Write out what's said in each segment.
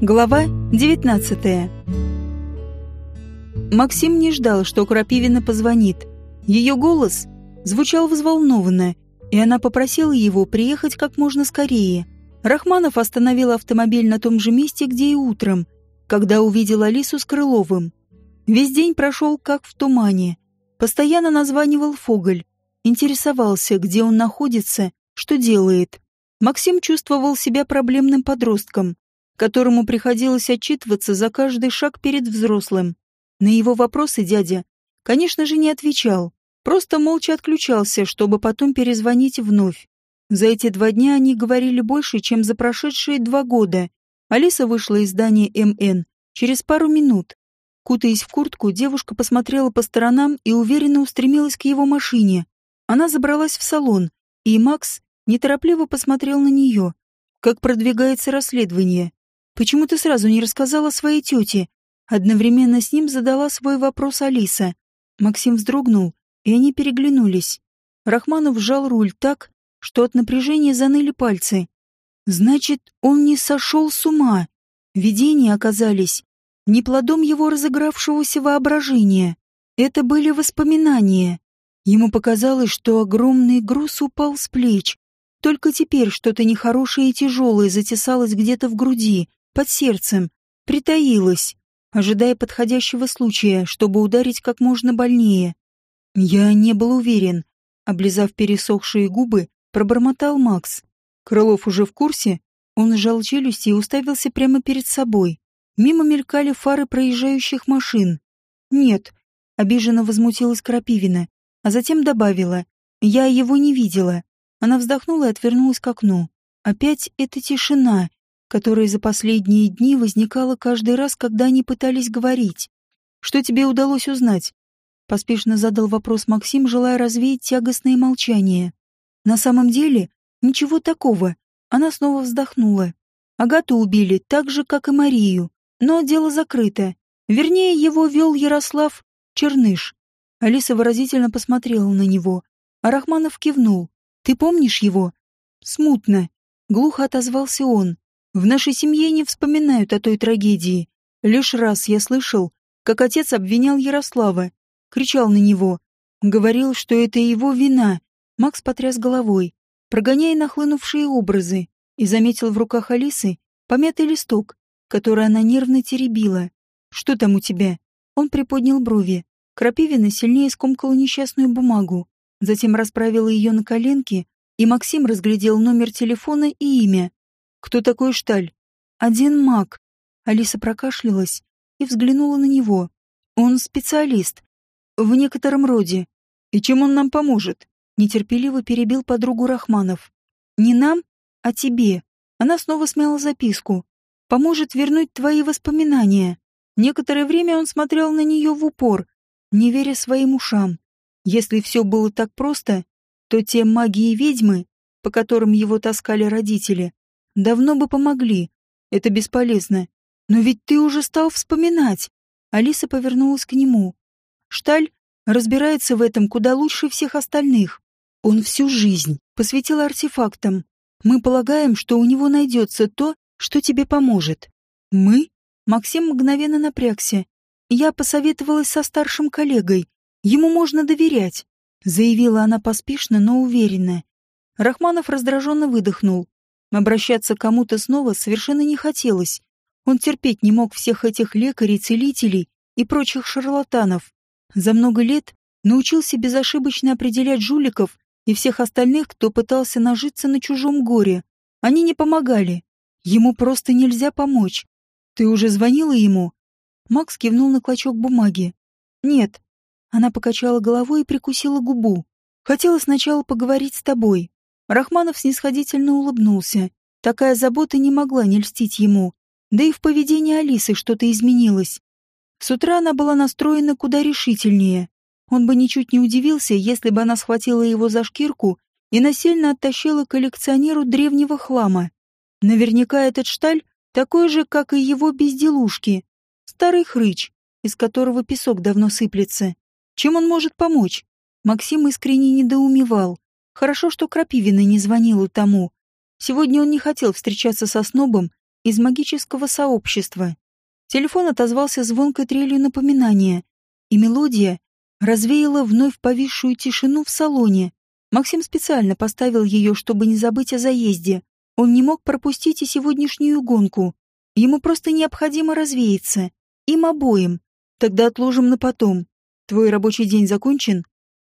Глава 19 Максим не ждал, что Крапивина позвонит. Ее голос звучал взволнованно, и она попросила его приехать как можно скорее. Рахманов остановил автомобиль на том же месте, где и утром, когда увидел Алису с Крыловым. Весь день прошел как в тумане. Постоянно названивал Фоголь, интересовался, где он находится, что делает. Максим чувствовал себя проблемным подростком, которому приходилось отчитываться за каждый шаг перед взрослым. На его вопросы дядя, конечно же, не отвечал, просто молча отключался, чтобы потом перезвонить вновь. За эти два дня они говорили больше, чем за прошедшие два года. Алиса вышла из здания МН через пару минут. Кутаясь в куртку, девушка посмотрела по сторонам и уверенно устремилась к его машине. Она забралась в салон, и Макс неторопливо посмотрел на нее. Как продвигается расследование? Почему ты сразу не рассказала своей тете? Одновременно с ним задала свой вопрос Алиса. Максим вздрогнул, и они переглянулись. Рахманов сжал руль так, что от напряжения заныли пальцы. Значит, он не сошел с ума. Видения оказались не плодом его разыгравшегося воображения. Это были воспоминания. Ему показалось, что огромный груз упал с плеч. Только теперь что-то нехорошее и тяжелое затесалось где-то в груди, под сердцем, притаилась, ожидая подходящего случая, чтобы ударить как можно больнее. Я не был уверен. Облизав пересохшие губы, пробормотал Макс. Крылов уже в курсе? Он сжал челюсти и уставился прямо перед собой. Мимо мелькали фары проезжающих машин. «Нет», — обиженно возмутилась Крапивина, а затем добавила. «Я его не видела». Она вздохнула и отвернулась к окну. Опять эта тишина, которая за последние дни возникала каждый раз, когда они пытались говорить. «Что тебе удалось узнать?» Поспешно задал вопрос Максим, желая развеять тягостное молчание. «На самом деле, ничего такого». Она снова вздохнула. Агату убили так же, как и Марию, но дело закрыто. Вернее, его вел Ярослав Черныш. Алиса выразительно посмотрела на него, а Рахманов кивнул. «Ты помнишь его?» «Смутно», — глухо отозвался он. В нашей семье не вспоминают о той трагедии. Лишь раз я слышал, как отец обвинял Ярослава, кричал на него, говорил, что это его вина. Макс потряс головой, прогоняя нахлынувшие образы, и заметил в руках Алисы помятый листок, который она нервно теребила. «Что там у тебя?» Он приподнял брови. Крапивина сильнее скомкала несчастную бумагу, затем расправила ее на коленке, и Максим разглядел номер телефона и имя. Кто такой Шталь? Один маг. Алиса прокашлялась и взглянула на него. Он специалист. В некотором роде. И чем он нам поможет? Нетерпеливо перебил подругу Рахманов. Не нам, а тебе. Она снова смяла записку. Поможет вернуть твои воспоминания. Некоторое время он смотрел на нее в упор, не веря своим ушам. Если все было так просто, то те маги и ведьмы, по которым его таскали родители, Давно бы помогли. Это бесполезно. Но ведь ты уже стал вспоминать. Алиса повернулась к нему. Шталь разбирается в этом куда лучше всех остальных. Он всю жизнь посвятил артефактам. Мы полагаем, что у него найдется то, что тебе поможет. Мы? Максим мгновенно напрягся. Я посоветовалась со старшим коллегой. Ему можно доверять, заявила она поспешно, но уверенно. Рахманов раздраженно выдохнул. Обращаться к кому-то снова совершенно не хотелось. Он терпеть не мог всех этих лекарей, целителей и прочих шарлатанов. За много лет научился безошибочно определять жуликов и всех остальных, кто пытался нажиться на чужом горе. Они не помогали. Ему просто нельзя помочь. Ты уже звонила ему? Макс кивнул на клочок бумаги. Нет. Она покачала головой и прикусила губу. Хотела сначала поговорить с тобой. Рахманов снисходительно улыбнулся. Такая забота не могла не льстить ему. Да и в поведении Алисы что-то изменилось. С утра она была настроена куда решительнее. Он бы ничуть не удивился, если бы она схватила его за шкирку и насильно оттащила коллекционеру древнего хлама. Наверняка этот шталь такой же, как и его безделушки. Старый хрыч, из которого песок давно сыплется. Чем он может помочь? Максим искренне недоумевал. Хорошо, что Крапивина не звонила тому. Сегодня он не хотел встречаться со снобом из магического сообщества. Телефон отозвался звонкой трелью напоминания, и мелодия развеяла вновь повисшую тишину в салоне. Максим специально поставил ее, чтобы не забыть о заезде. Он не мог пропустить и сегодняшнюю гонку. Ему просто необходимо развеяться. Им обоим. Тогда отложим на потом. Твой рабочий день закончен?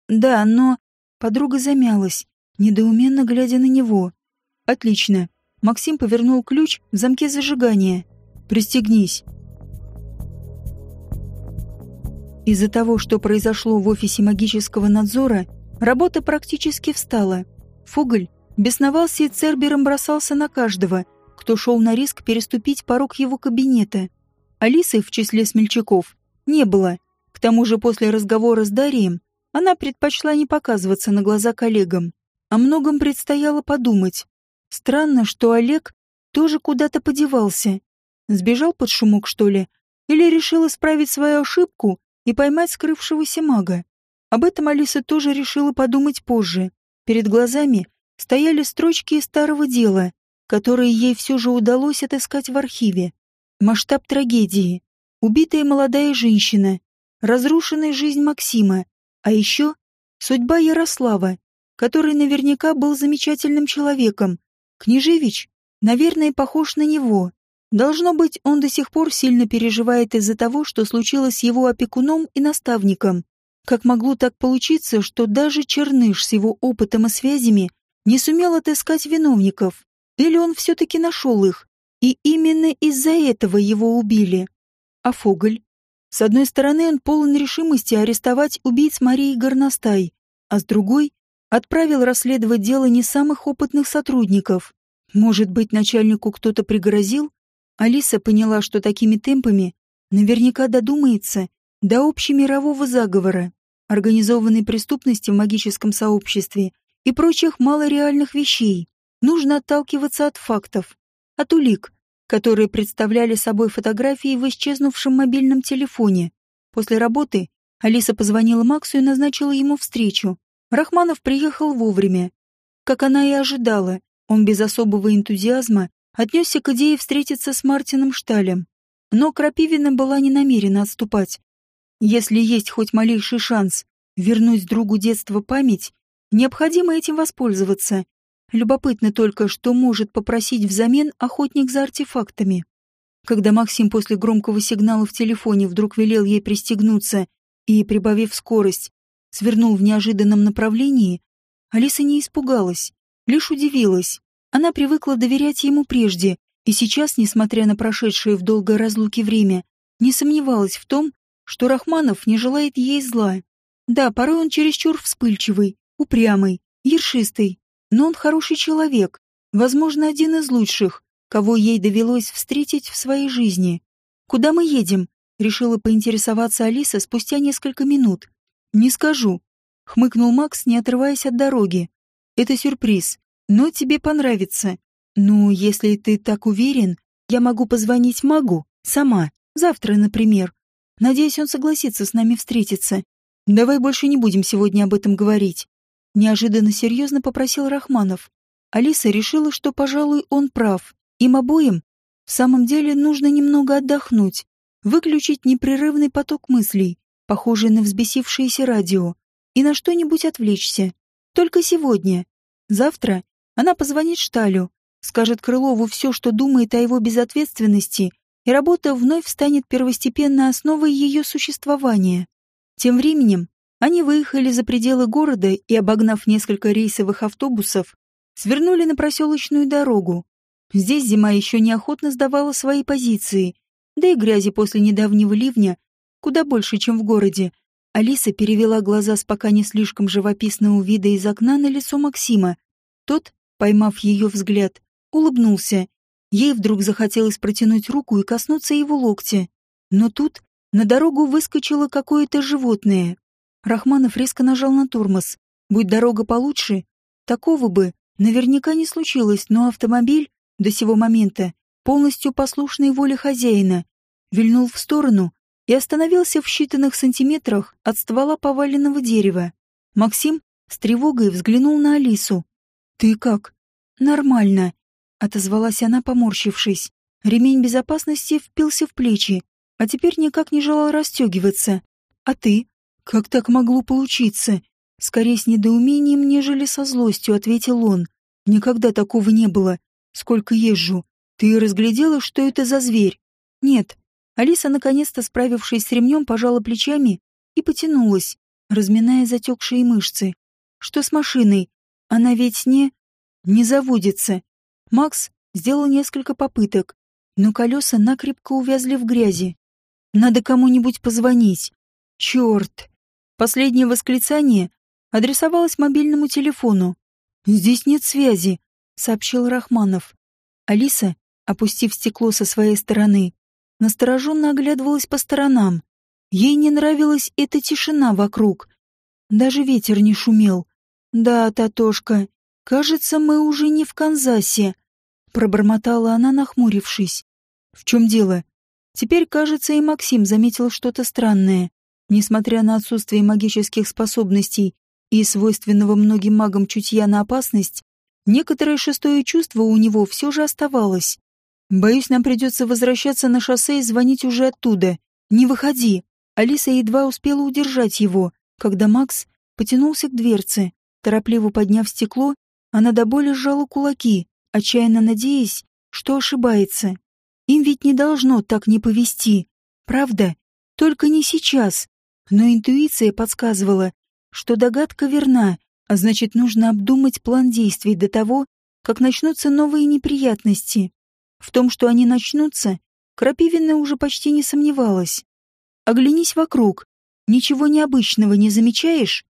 Да, но... Подруга замялась, недоуменно глядя на него. Отлично. Максим повернул ключ в замке зажигания. Пристегнись. Из-за того, что произошло в офисе магического надзора, работа практически встала. Фуголь бесновался и Цербером бросался на каждого, кто шел на риск переступить порог его кабинета. Алисы в числе смельчаков не было. К тому же после разговора с Дарием она предпочла не показываться на глаза коллегам. О многом предстояло подумать. Странно, что Олег тоже куда-то подевался. Сбежал под шумок, что ли? Или решил исправить свою ошибку и поймать скрывшегося мага? Об этом Алиса тоже решила подумать позже. Перед глазами стояли строчки из старого дела, которые ей все же удалось отыскать в архиве. Масштаб трагедии. Убитая молодая женщина. Разрушенная жизнь Максима. А еще судьба Ярослава, который наверняка был замечательным человеком. Княжевич, наверное, похож на него. Должно быть, он до сих пор сильно переживает из-за того, что случилось с его опекуном и наставником. Как могло так получиться, что даже Черныш с его опытом и связями не сумел отыскать виновников? Или он все-таки нашел их, и именно из-за этого его убили? А Фоголь? С одной стороны, он полон решимости арестовать убийц Марии Горностай, а с другой — отправил расследовать дело не самых опытных сотрудников. Может быть, начальнику кто-то пригрозил? Алиса поняла, что такими темпами наверняка додумается до общемирового заговора, организованной преступности в магическом сообществе и прочих малореальных вещей. Нужно отталкиваться от фактов, от улик, которые представляли собой фотографии в исчезнувшем мобильном телефоне. После работы Алиса позвонила Максу и назначила ему встречу. Рахманов приехал вовремя. Как она и ожидала, он без особого энтузиазма отнесся к идее встретиться с Мартином Шталем. Но Крапивина была не намерена отступать. Если есть хоть малейший шанс вернуть другу детства память, необходимо этим воспользоваться Любопытно только, что может попросить взамен охотник за артефактами. Когда Максим после громкого сигнала в телефоне вдруг велел ей пристегнуться и, прибавив скорость, свернул в неожиданном направлении, Алиса не испугалась, лишь удивилась. Она привыкла доверять ему прежде, и сейчас, несмотря на прошедшее в долгой разлуке время, не сомневалась в том, что Рахманов не желает ей зла. Да, порой он чересчур вспыльчивый, упрямый, ершистый, но он хороший человек, возможно, один из лучших, кого ей довелось встретить в своей жизни. «Куда мы едем?» — решила поинтересоваться Алиса спустя несколько минут. «Не скажу», — хмыкнул Макс, не отрываясь от дороги. «Это сюрприз, но тебе понравится. Ну, если ты так уверен, я могу позвонить магу, сама, завтра, например. Надеюсь, он согласится с нами встретиться. Давай больше не будем сегодня об этом говорить. Неожиданно серьезно попросил Рахманов. Алиса решила, что, пожалуй, он прав. Им обоим в самом деле нужно немного отдохнуть, выключить непрерывный поток мыслей, похожий на взбесившееся радио, и на что-нибудь отвлечься. Только сегодня. Завтра она позвонит Шталю, скажет Крылову все, что думает о его безответственности, и работа вновь станет первостепенной основой ее существования. Тем временем они выехали за пределы города и, обогнав несколько рейсовых автобусов, свернули на проселочную дорогу. Здесь зима еще неохотно сдавала свои позиции, да и грязи после недавнего ливня куда больше, чем в городе. Алиса перевела глаза с пока не слишком живописного вида из окна на лицо Максима. Тот, поймав ее взгляд, улыбнулся. Ей вдруг захотелось протянуть руку и коснуться его локтя. Но тут на дорогу выскочило какое-то животное. Рахманов резко нажал на тормоз. Будь дорога получше, такого бы наверняка не случилось, но автомобиль до сего момента, полностью послушный воле хозяина, вильнул в сторону и остановился в считанных сантиметрах от ствола поваленного дерева. Максим с тревогой взглянул на Алису. «Ты как?» «Нормально», — отозвалась она, поморщившись. Ремень безопасности впился в плечи, а теперь никак не желал расстегиваться. А ты? Как так могло получиться? Скорее с недоумением, нежели со злостью, ответил он. Никогда такого не было. Сколько езжу. Ты разглядела, что это за зверь? Нет. Алиса, наконец-то справившись с ремнем, пожала плечами и потянулась, разминая затекшие мышцы. Что с машиной? Она ведь не... не заводится. Макс сделал несколько попыток, но колеса накрепко увязли в грязи. Надо кому-нибудь позвонить. Черт! Последнее восклицание адресовалось мобильному телефону. «Здесь нет связи», — сообщил Рахманов. Алиса, опустив стекло со своей стороны, настороженно оглядывалась по сторонам. Ей не нравилась эта тишина вокруг. Даже ветер не шумел. «Да, Татошка, кажется, мы уже не в Канзасе», — пробормотала она, нахмурившись. «В чем дело?» Теперь, кажется, и Максим заметил что-то странное. Несмотря на отсутствие магических способностей и свойственного многим магам чутья на опасность, некоторое шестое чувство у него все же оставалось. «Боюсь, нам придется возвращаться на шоссе и звонить уже оттуда. Не выходи!» Алиса едва успела удержать его, когда Макс потянулся к дверце. Торопливо подняв стекло, она до боли сжала кулаки, отчаянно надеясь, что ошибается. Им ведь не должно так не повести, правда? Только не сейчас. Но интуиция подсказывала, что догадка верна, а значит, нужно обдумать план действий до того, как начнутся новые неприятности. В том, что они начнутся, Крапивина уже почти не сомневалась. Оглянись вокруг. Ничего необычного не замечаешь?